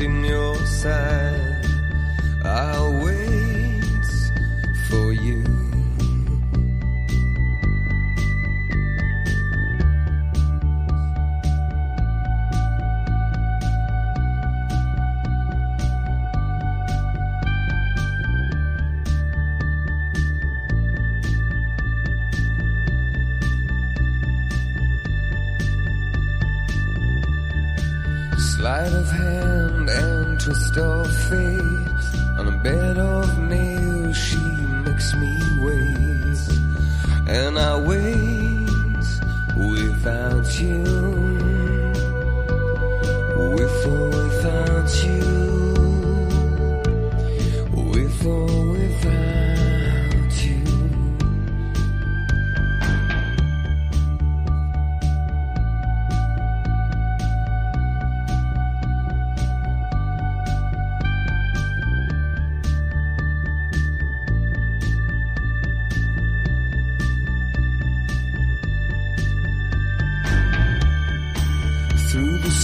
twisting your side. I'll Sleight of hand and twist of fate. On a bed of nails, she makes me wait. And I wait without you.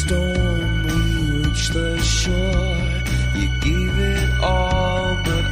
Storm, we reach the shore. You gave it all, but